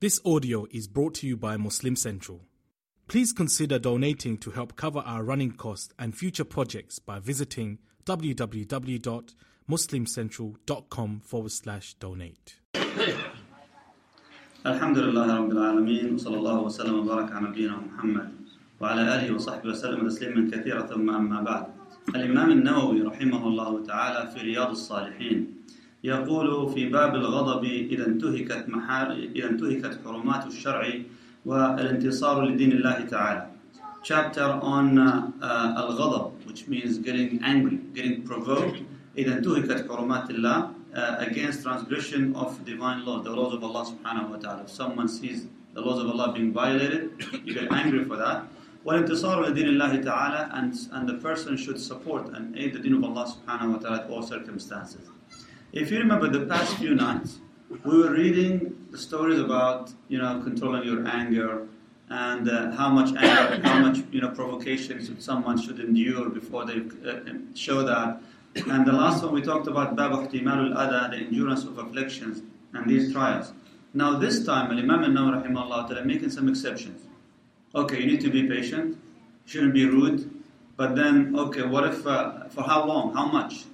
This audio is brought to you by Muslim Central. Please consider donating to help cover our running costs and future projects by visiting www.muslimcentral.com forward slash donate. الحمد لله رب العالمين وصلى الله وسلم وبارك على نبينا محمد وعلى آله وصحبه وسلم تسليما كثيرا ثم أما بعد الإمام النووي رحمه الله تعالى في رياض الصالحين يقول في باب الغضب إذا انتهكت محار إذا انتهكت حرمات الشرع والانتصار لدين الله تعالى chapter on uh, uh, الغضب which means getting angry getting provoked إذا انتهكت حرمات الله uh, against transgression of divine law, the laws of Allah subhanahu wa ta'ala. If someone sees the laws of Allah being violated, you get angry for that. وَالْانْتِصَارُ لِدِينِ اللَّهِ تَعَالَى and, and the person should support and aid the deen of Allah subhanahu wa ta'ala at all circumstances. If you remember the past few nights, we were reading the stories about, you know, controlling your anger and uh, how much anger, how much, you know, provocation someone should endure before they uh, show that and the last one we talked about Bab ihtimal al-ada, the endurance of afflictions and these trials. Now this time, Imam al-Nawawi rahimahullah making some exceptions. Okay, you need to be patient, shouldn't be rude, but then, okay, what if, uh, for how long, how much?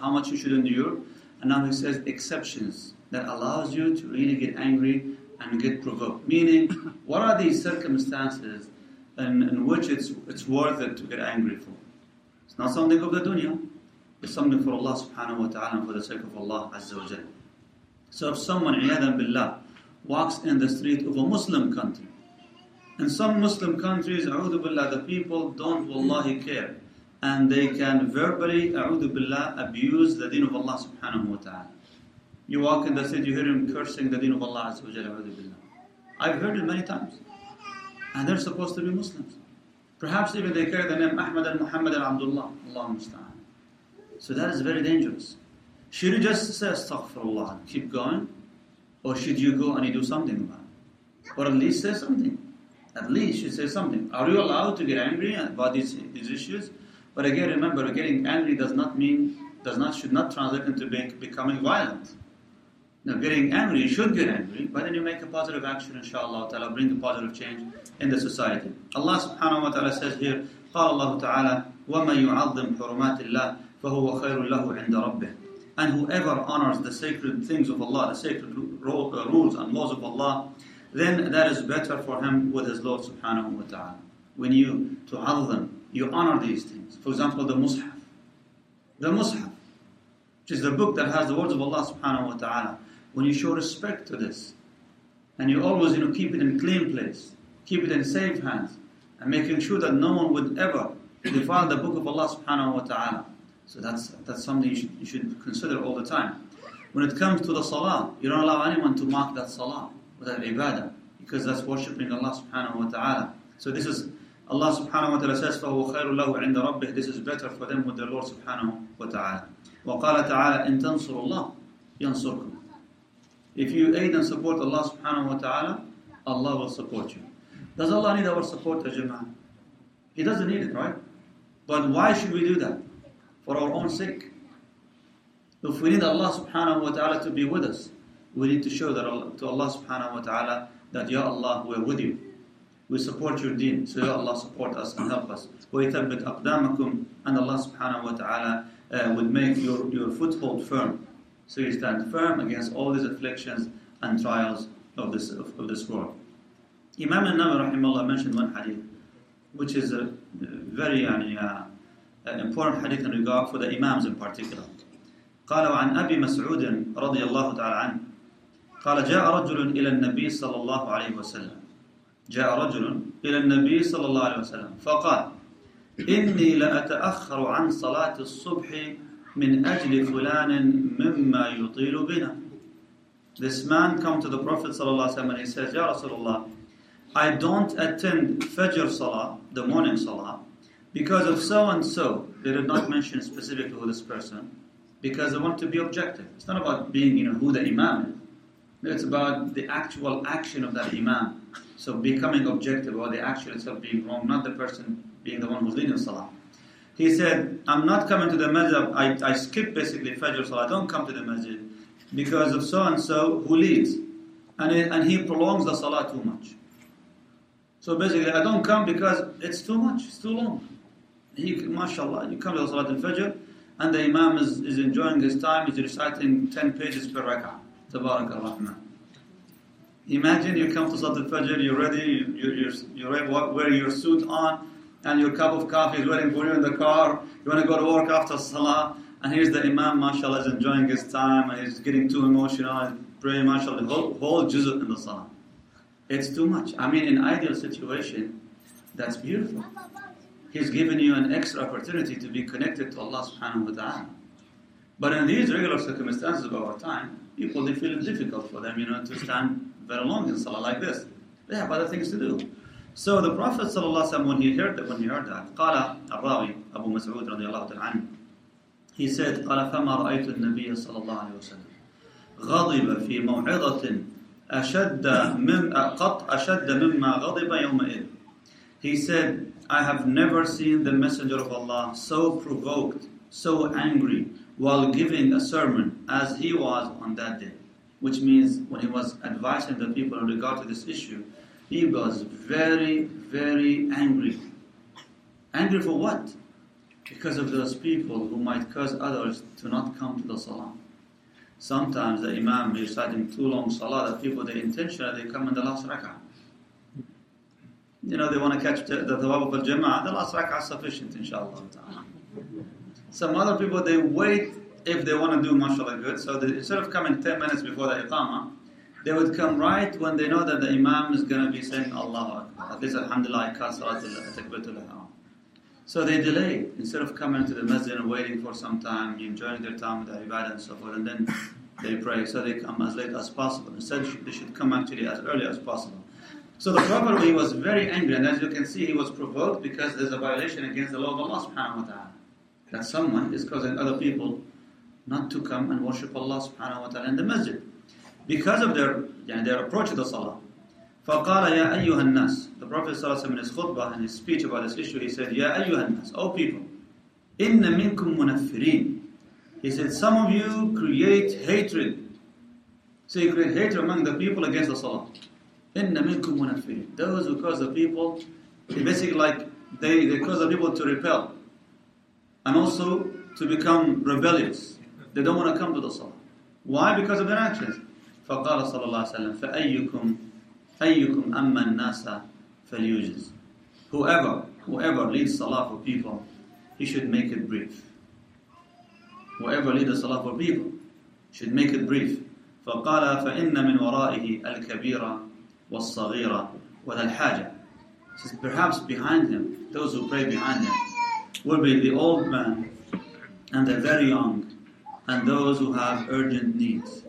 How much you should endure. And now he says exceptions that allows you to really get angry and get provoked. Meaning, what are these circumstances in, in which it's, it's worth it to get angry for? It's not something of the dunya. It's something for Allah subhanahu wa ta'ala for the sake of Allah azza wa jal. So if someone, iyadan billah, walks in the street of a Muslim country, in some Muslim countries, billah, the people don't wallahi care. And they can verbally, a'udhu billah, abuse the deen of Allah subhanahu wa ta'ala. You walk in the street, you hear him cursing the deen of Allah azza wa billah. I've heard it many times. And they're supposed to be Muslims. Perhaps even they carry the name Ahmad and Muhammad and Abdullah. Allah musta'an. So that is very dangerous. Should you just say astaghfirullah and keep going? Or should you go and you do something about it? Or at least say something. At least you say something. Are you allowed to get angry about these, these issues? But again, remember, getting angry does not mean, does not, should not translate into being, becoming violent. Now, getting angry, you should get angry, but then you make a positive action, inshallah ta'ala, bring a positive change in the society. Allah subhanahu wa ta'ala says here, قال الله تعالى وَمَن يُعَظِّمْ حُرُمَاتِ اللَّهِ فَهُوَ خَيْرٌ لَهُ عِنْدَ رَبِّهِ And whoever honors the sacred things of Allah, the sacred rules and laws of Allah, then that is better for him with his Lord subhanahu wa ta'ala. When you tu'azzim, you honor these things. For example, the mushaf. The mushaf, which is the book that has the words of Allah subhanahu wa ta'ala. When you show respect to this, and you always you know, keep it in a clean place, keep it in safe hands, and making sure that no one would ever defile the book of Allah subhanahu wa ta'ala. So that's, that's something you should, you should consider all the time. When it comes to the salah, you don't allow anyone to mock that salah, or that ibadah, because that's worshipping Allah subhanahu wa ta'ala. So this is, Allah subhanahu wa ta'ala says, فَهُوَ خَيْرٌ لَهُ عِنْدَ رَبِّهِ This is better for them with their Lord subhanahu wa ta'ala. وقال تعالى إن تنصروا الله ينصركم If you aid and support Allah subhanahu wa ta'ala, Allah will support you. Does Allah need our support, Jama'ah? He doesn't need it, right? But why should we do that? For our own sake. If we need Allah subhanahu wa ta'ala to be with us, we need to show that to Allah subhanahu wa ta'ala that Ya Allah, we're with you. We support your deen, so Ya Allah support us and help us. وَيَثَبِّتْ أَقْدَامَكُمْ And Allah subhanahu wa ta'ala uh, would make your, your foothold firm. So you stand firm against all these afflictions and trials of this, of, of this world. Imam al-Nawawi rahimahullah mentioned one hadith, which is a very يعني, uh, important hadith in regard for the imams in particular. قال وعن أبي مسعود رضي الله تعالى عنه قال جاء رجل إلى النبي صلى الله عليه وسلم جاء رجل إلى النبي صلى الله عليه وسلم فقال إني لأتأخر عن صلاة الصبح من أجل فلان مما يطيل بنا This man come to the Prophet صلى الله عليه وسلم and he says يا رسول الله I don't attend Fajr Salah, the morning Salah, because of so and so. They did not mention specifically who this person, because they want to be objective. It's not about being, you know, who the Imam is. It's about the actual action of that Imam. So becoming objective, or the action itself being wrong, not the person being the one who's leading Salah. He said, I'm not coming to the masjid, I, I skip basically Fajr Salah, I don't come to the masjid because of so and so who leads. and he, and he prolongs the salah too much. So basically, I don't come because it's too much, it's too long. He, mashallah, you come to the Salat al-Fajr, and the Imam is, is enjoying his time, he's reciting 10 pages per rak'ah. Tabarak al-Rahman. Imagine you come to Salat al-Fajr, you're ready, you, you're, you're wearing your suit on, and your cup of coffee is waiting for you in the car, you want to go to work after Salah, and here's the Imam, mashallah, is enjoying his time, and he's getting too emotional, and praying, mashallah, the whole, whole in the Salah. It's too much. I mean, in ideal situation, that's beautiful. He's given you an extra opportunity to be connected to Allah subhanahu wa ta'ala. But in these regular circumstances of our time, people they feel it difficult for them, you know, to stand very long in salah like this. They have other things to do. So the Prophet ﷺ, when he heard that, when he heard that, قال الراوي أبو مسعود رضي الله تعالى عنه, he said, قال فما رأيت النبي صلى الله عليه وسلم غضب في موعظة أشد من قط أشد مما غضب يومئذ. He said, I have never seen the Messenger of Allah so provoked, so angry while giving a sermon as he was on that day. Which means when he was advising the people in regard to this issue, he was very, very angry. Angry for what? Because of those people who might cause others to not come to the salah. Sometimes the Imam is reciting too long salah that people they intentionally they come in the last rak'ah. You know, they want to catch the, the of al Jama'ah, the last rak'ah is sufficient, inshallah. Some other people they wait if they want to do mashallah good, so they, instead of coming 10 minutes before the Iqamah, they would come right when they know that the Imam is going to be saying Allah Akbar. At least, Alhamdulillah, so they delay instead of coming to the masjid and waiting for some time, enjoying their time with the ibadah and so forth, and then they pray. So they come as late as possible. Instead, they should come actually as early as possible. So the Prophet he was very angry, and as you can see, he was provoked because there's a violation against the law of Allah subhanahu wa ta'ala That someone is causing other people not to come and worship Allah subhanahu wa ta'ala in the masjid. Because of their, yani their approach to the salah. فقال يا أيها الناس The Prophet ﷺ in his khutbah, in his speech about this issue, he said, يا أيها الناس, O people, إن منكم منفرين He said, some of you create hatred. So you create hatred among the people against the Salah. إن منكم منفرين Those who cause the people, basically like, they, they cause the people to repel. And also to become rebellious. They don't want to come to the Salah. Why? Because of their actions. فقال صلى الله عليه وسلم فأيكم أيكم أما الناس فليوجز Whoever, whoever leads salah for people, he should make it brief. Whoever leads the salah for people should make it brief. فقال فإن من ورائه الكبيرة والصغيرة وذا الحاجة. Says perhaps behind him, those who pray behind him, will be the old man and the very young and those who have urgent needs.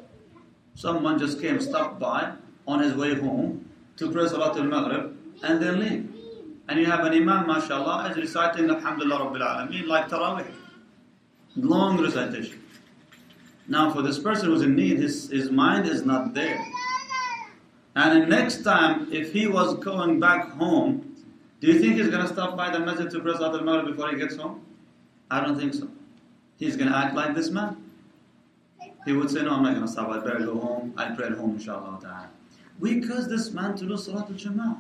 Someone just came, stopped by, on his way home to pray Salat al-Maghrib and then leave. And you have an Imam, mashallah, is reciting Alhamdulillah Rabbil Alameen like Taraweeh. Long recitation. Now for this person who's in need, his, his mind is not there. And the next time, if he was going back home, do you think he's going to stop by the masjid to press out al Maghrib before he gets home? I don't think so. He's going to act like this man. He would say, No, I'm not going to stop. I'd better go home. I'll pray at home, inshallah. We curse this man to lose Salat al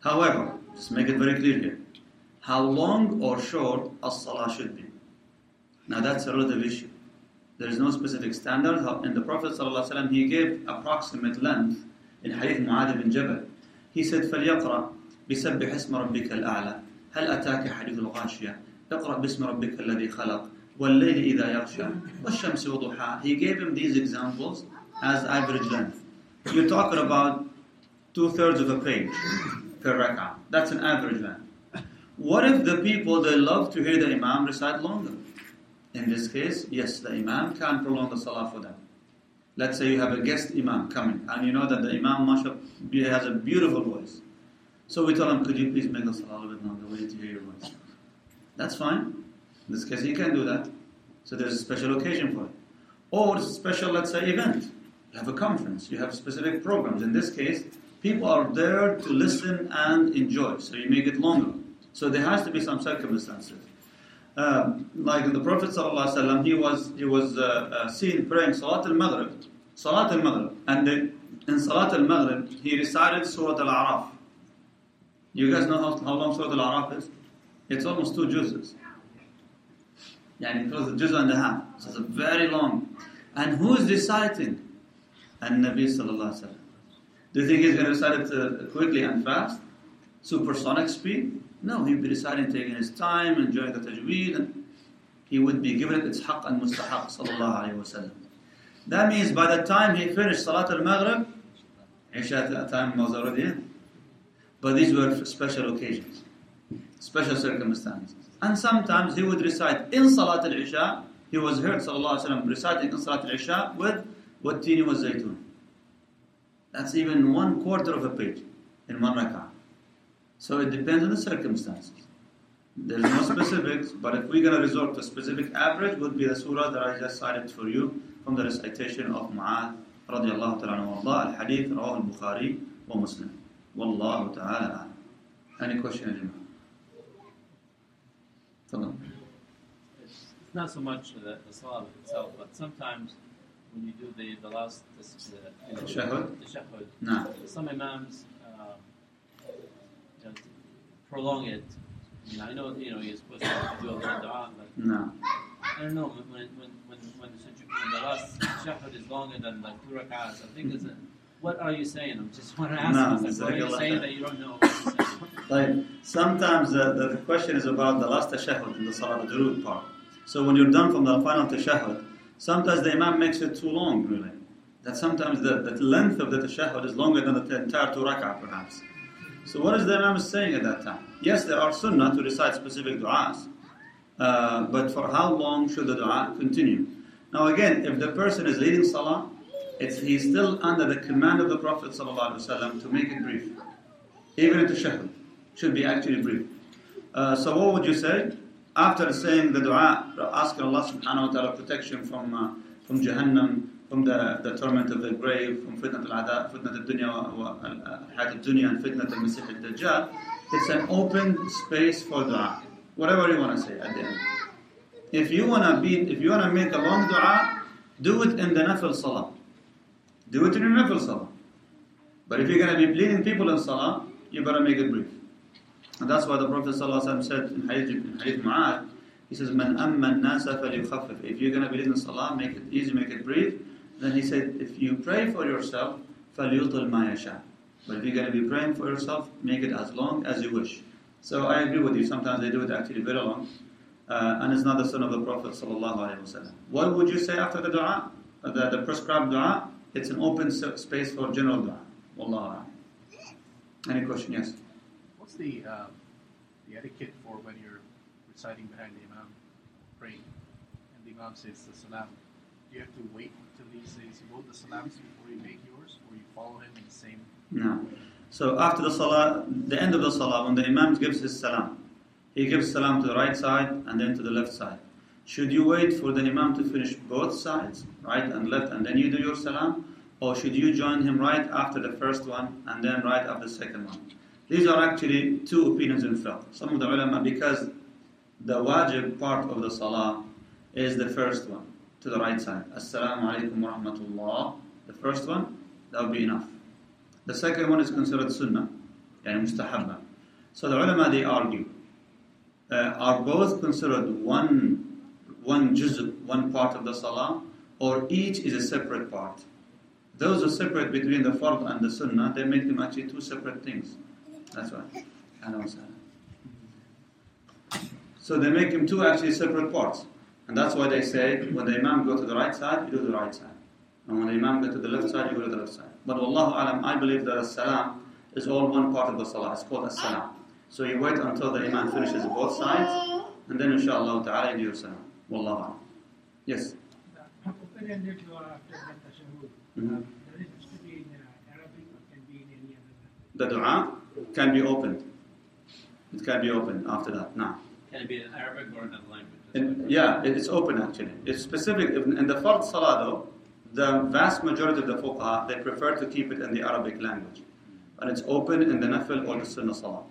However, just make it very clear here how long or short a salah should be. Now that's a relative issue. There is no specific standard. In the Prophet ﷺ, he gave approximate length in Hadith Mu'adh ibn Jabal. He said, فَلْيَقْرَأْ بِسَبِّحِ اسْمَ رَبِّكَ الْأَعْلَى هل أتاك حديث الغاشية اقرأ باسم ربك الذي خلق والليل إذا يغشى والشمس وضحاها He gave him these examples as average length. You're talking about two thirds of a page per rak'ah. That's an average man. What if the people they love to hear the imam recite longer? In this case, yes, the imam can prolong the salah for them. Let's say you have a guest imam coming, and you know that the imam mashallah has a beautiful voice. So we tell him, could you please make salah a little bit longer? We need to hear your voice. That's fine. In this case, he can do that. So there's a special occasion for it. Or it's a special, let's say, event. You have a conference, you have specific programs. In this case, people are there to listen and enjoy, so you make it longer. So there has to be some circumstances. Um, like the Prophet ﷺ, he was he was uh, uh, seen praying Salat al-Maghrib Salat al-Maghrib. And the, in Salat al-Maghrib, he recited Surah al-A'raf. You guys know how, how long Surah al-A'raf is? It's almost two juz's. Yani it was a juz and a half. So it's very long. And who's reciting? And Nabi sallallahu alaihi wasallam. Do you think he's going to recite it uh, quickly and fast? Supersonic speed? No, he'd be reciting, taking his time, enjoying the tajweed, and he would be given it its haqq and mustahaq sallallahu alaihi wasallam. That means by the time he finished Salat al-Maghrib, Isha time was already in. But these were special occasions, special circumstances. And sometimes he would recite in Salat al-Isha, he was heard wasallam reciting in Salat al-Isha with Wattini wa Zaytun. That's even one quarter of a page in one rak'ah. So it depends on the circumstances. There's no specifics, but if we're going to resort to specific average, would be the surah that I just cited for you from the recitation of Mu'adh radiallahu ta'ala anhu al-hadith al-Bukhari wa Muslim. Wallahu ta'ala Any question, Ajima? It's not so much the, the salah itself, but sometimes when you do the, the last the, you know, Tashahhud? the shahud, No. some imams uh, you know, prolong it. I mean, I know you know you're supposed to do a little dua, but No. I don't know when when when when, when, the, when the last shahud is longer than like two rak'ahs. I think it's a, what are you saying? I just want to ask No, you, like, what are you saying that you don't know? What you're saying? Like sometimes the, the, the question is about the last tashahhud in the salah, the root part. So when you're done from the final tashahhud, sometimes the imam makes it too long, really. That sometimes the, the length of the tashahhud is longer than the entire two rak'ah, perhaps. So what is the imam saying at that time? Yes, there are sunnah to recite specific du'as, uh, but for how long should the du'a continue? Now again, if the person is leading salah, it's, he's still under the command of the Prophet ﷺ to make it brief. Even in tashahhud should be actually brief. Uh, so what would you say? After saying the dua, asking Allah subhanahu wa ta'ala protection from, uh, from Jahannam, from the, the torment of the grave, from fitnat al-adab, fitnat al-dunya, hayat al-dunya, and fitnat al-masih al-dajjal, it's an open space for dua. Whatever you want to say at the end. If you want to be, if you want to make a long dua, do it in the nafil salah. Do it in your nafil salah. But if you're going to be leading people in salah, you better make it brief. And that's why the Prophet ﷺ said in Hadith, in Hadith he says, Man amma nasa falyukhaffif. If you're going to be leading salah, make it easy, make it brief. Then he said, if you pray for yourself, falyutil ma yasha. But if you're going to be praying for yourself, make it as long as you wish. So I agree with you. Sometimes they do it actually very long. Uh, and it's not the son of the Prophet ﷺ. What would you say after the dua? Uh, The, the prescribed dua? It's an open space for general dua. Wallahu a'lam. Any question? Yes. What's the uh, the etiquette for when you're reciting behind the imam, praying, and the imam says the salam? Do you have to wait until he says both the salams before you make yours, or you follow him in the same? No. So after the salah, the end of the salah, when the imam gives his salam, he gives salam to the right side and then to the left side. Should you wait for the imam to finish both sides, right and left, and then you do your salam? Or should you join him right after the first one and then right after the second one? These are actually two opinions in fiqh. Some of the ulama, because the wajib part of the salah is the first one, to the right side. Assalamu alaikum wa rahmatullah. The first one, that would be enough. The second one is considered sunnah, yani mustahabba. So the ulama, they argue, uh, are both considered one, one juz, one part of the salah, or each is a separate part? Those who separate between the fard and the sunnah, they make them actually two separate things. That's why. So they make them two actually separate parts. And that's why they say when the imam go to the right side, you do the right side. And when the imam go to the left side, you go to the left side. But Wallahu alam, I believe that as-salam is all one part of the salah. It's called as-salam. So you wait until the imam finishes both sides, and then inshallah ta'ala you do your salam. Wallahu alam. Yes. The open-ended dua after the tashahhud, does it have to be in Arabic or can be in any other language? The dua can be opened. It can be opened after that. Now. Can it be in Arabic or another language? In, yeah, it's open actually. It's specific. In in the fard salah though, the vast majority of the fuqaha, they prefer to keep it in the Arabic language. And it's open in the nafil or the sunnah salah.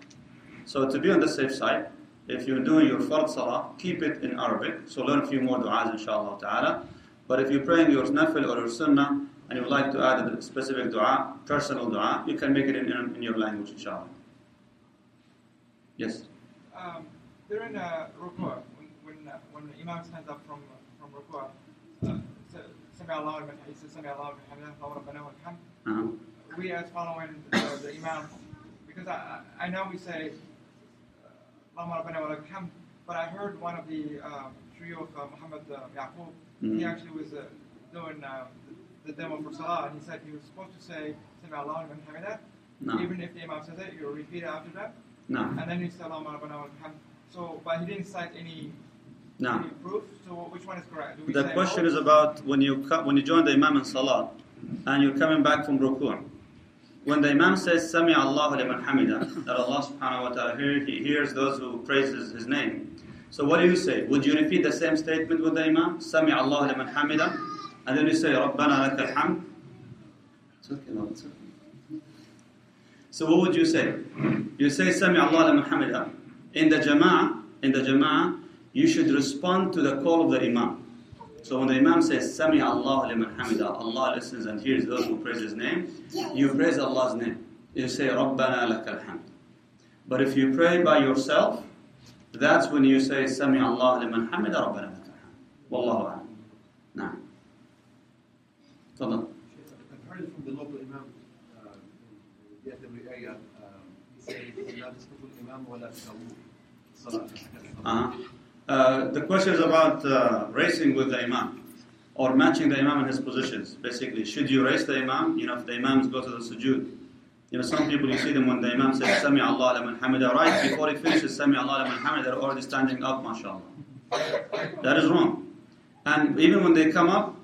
So to be on the safe side, if you're doing your fard salah, keep it in Arabic. So learn a few more du'as inshallah ta'ala. But if you're praying your nafil or your sunnah, and you would like to add a specific dua, personal dua, you can make it in, in, in your language, inshallah. Yes. Um, during uh, ruku, when when, uh, when the imam stands up from from ruku, uh, Sami Allah liman he says Sami Allah liman hamidah, Allahu rabbana wa lakal hamd." Uh-huh. We as following the, the imam, because I I know we say Allahu rabbana wa but I heard one of the uh, trio of uh, Muhammad uh, Yaqub, he Mhm. actually was uh, doing uh, the, the demo for Salah, and he said he was supposed to say Sami Allah liman hamidah. No. Even if the imam says it, you repeat it after that. No. And then you say wa lakal hamd. So, but he didn't cite any, No. any proof. So, which one is correct? Do we The say question both? is about when you when you join the imam in salah and you're coming back from ruku'. When the imam says Sami Allahu liman hamida, that Allah subhanahu wa ta'ala he hears those who praises his name. So what do you say? Would you repeat the same statement with the imam? Sami Allahu liman hamida, and then you say Rabbana lakal hamd. It's okay, no, it's okay. So what would you say? You say Sami Allah liman hamida. In the jama'ah, in the jama'ah, you should respond to the call of the imam. So when the Imam says, Sami Allah liman hamida, Allah listens and hears those who praise His name, you praise Allah's name. You say, Rabbana lakal hamd. But if you pray by yourself, that's when you say, Sami Allah liman hamida, Rabbana lakal hamd. Wallahu a'lam. Nah. Tadam. I heard from the local Imam uh, in the every area. Um, he says, uh-huh. Uh, the question is about uh, racing with the imam or matching the imam in his positions. Basically, should you race the imam? You know, if the imams go to the sujood. You know, some people you see them when the imam says Sami Allah liman hamida, right before he finishes Sami Allah liman hamida, they're already standing up, mashallah. That is wrong. And even when they come up,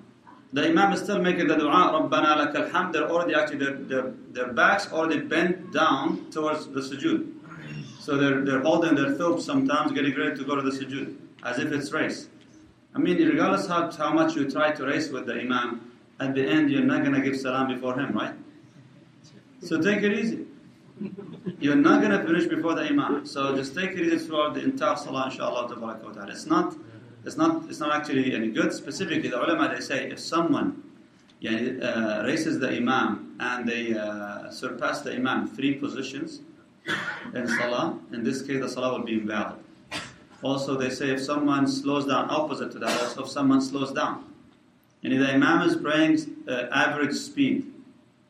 the imam is still making the dua, Rabbana lakal hamd, they're already actually, their, their, their backs already bent down towards the sujood. So they're, they're holding their thobes sometimes, getting ready to go to the sujood, as if it's race. I mean, regardless how, how much you try to race with the imam, at the end you're not going to give salam before him, right? So take it easy. You're not going to finish before the imam. So just take it easy throughout the entire salah, inshallah. It's not, it's not, it's not actually any good. Specifically, the ulama they say if someone yani, uh, races the imam and they uh, surpass the imam three positions in salah, in this case the salah will be invalid. Also, they say if someone slows down, opposite to that, also if someone slows down, and if the imam is praying uh, average speed,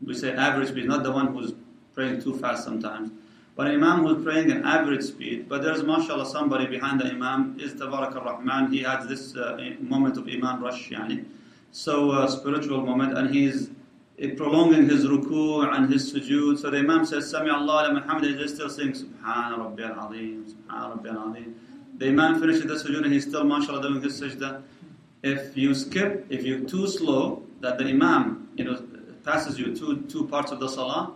we say average speed, not the one who's praying too fast sometimes, but an imam who's praying at average speed, but there's mashallah somebody behind the imam, is Tabarak al-Rahman, he has this uh, moment of iman rush, yani, so uh, spiritual moment, and he's uh, prolonging his ruku' and his sujood. So the imam says, Sami Allah liman hamid, he's still saying, Subhana Rabbi al-Azim, Subhana Rabbi al-Azim. The imam finishes the sujood and he's still mashallah doing his sajda. If you skip, if you're too slow, that the imam, you know, passes you two, two parts of the salah,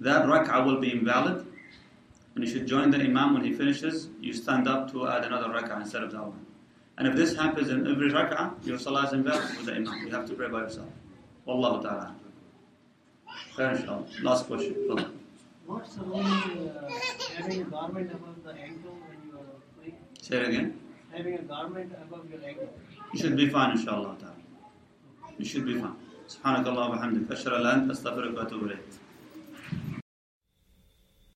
that rak'ah will be invalid. And you should join the imam when he finishes, you stand up to add another rak'ah instead of that one. And if this happens in every rak'ah, your salah is invalid with the imam. You have to pray by yourself. Wallahu ta'ala. Fair inshallah. Last question. Fadal. What's the role uh, having a garment above the ankle when you are praying? Say it again. Having a garment above your ankle. You should be fine inshallah ta'ala. You should be fine. سبحانك اللهم وبحمدك أشهد أن لا إله إلا أنت أستغفرك وأتوب إليك